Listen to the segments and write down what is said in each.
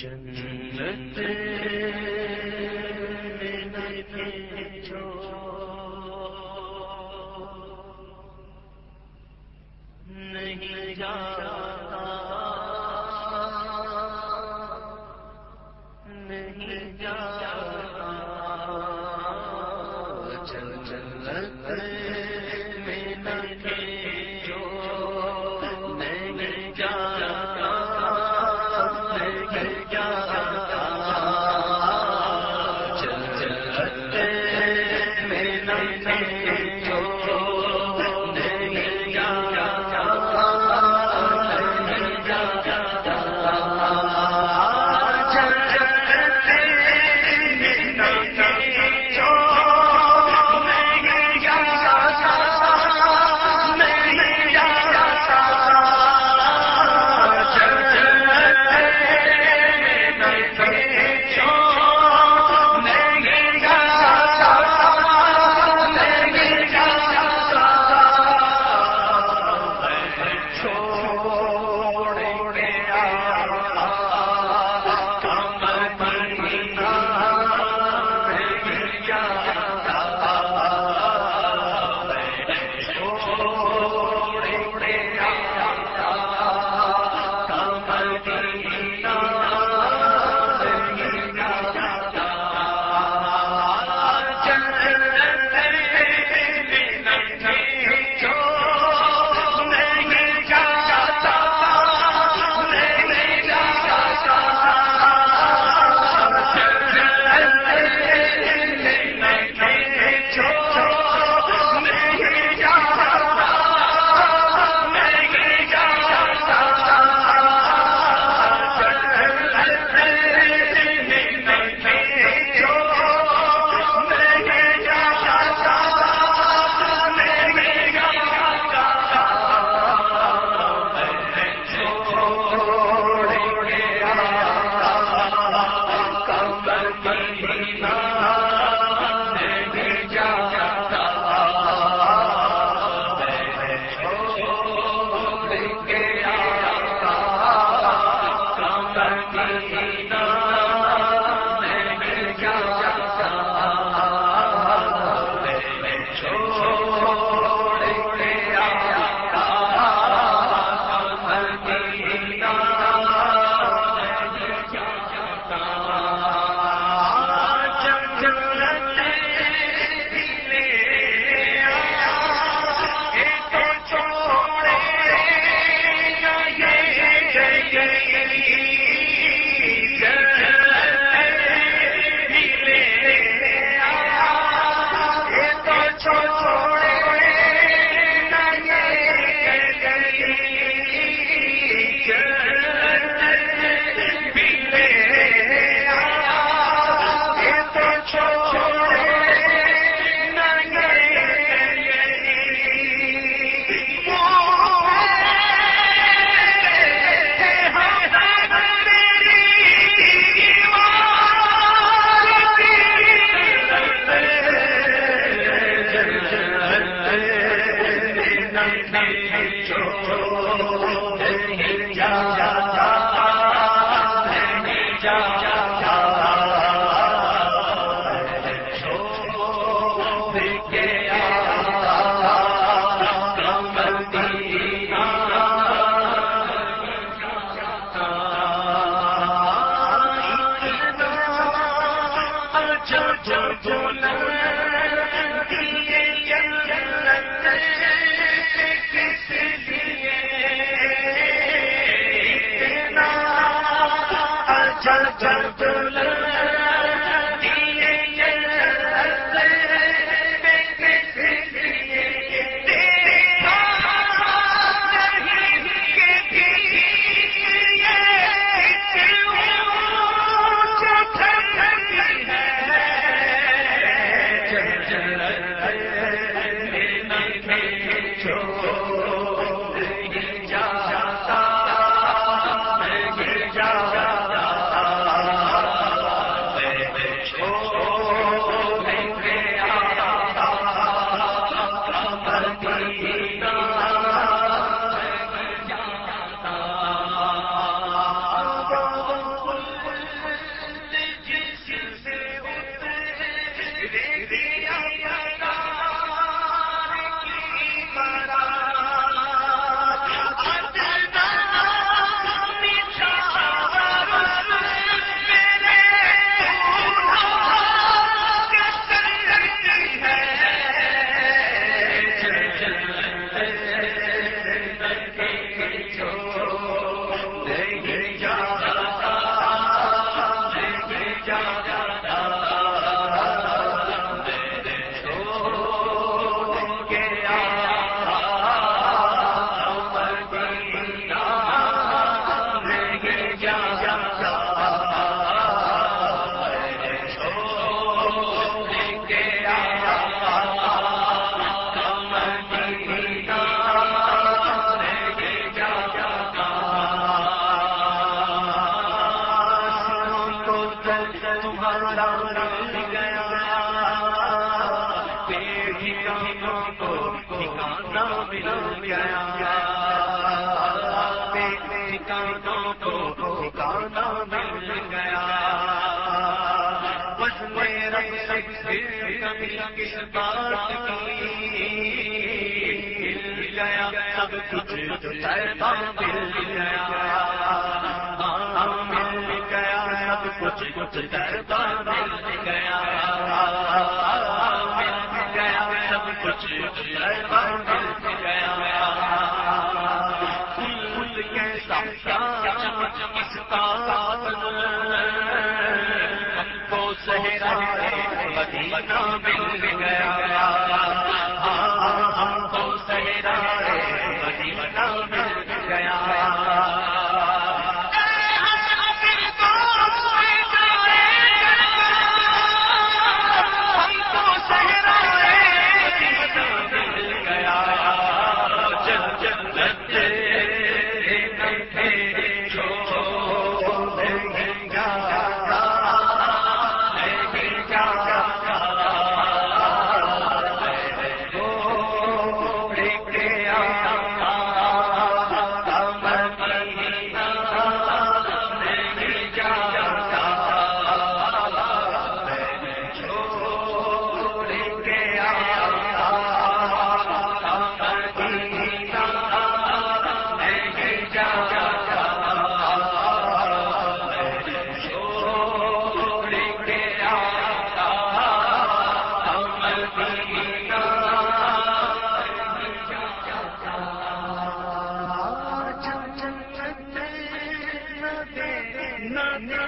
جنت نہیں جا جا چل چل چل کمی کس بات کی مل گیا سب کچھ مل گیا کچھ کچھ دردا مل گیا مل گیا سب کچھ دردا مل گیا کے ساتھ اس کا کو سہرا گیا۔ نہ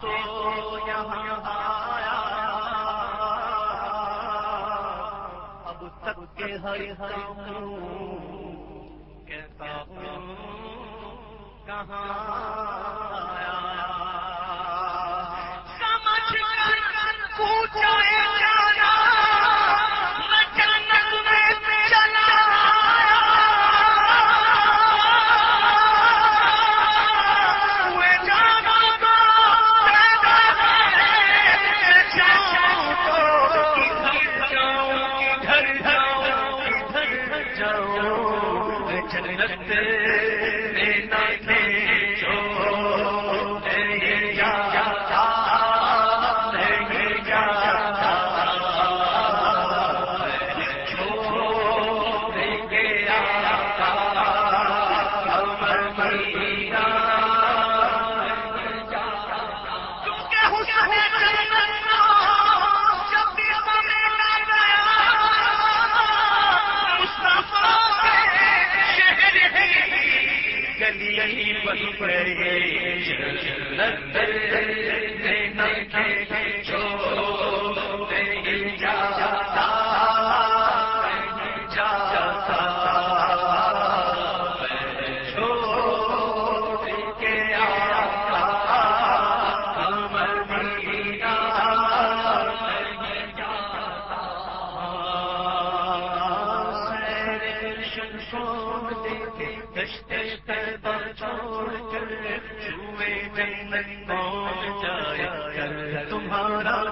تو کے ہر ہوں کہتا کہاں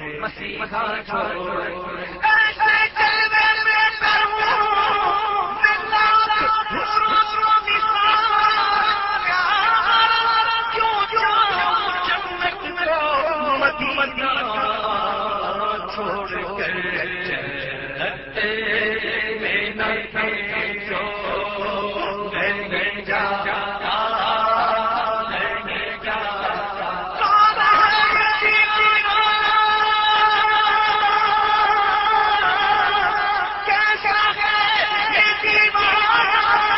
مسیح چھوڑ ہے۔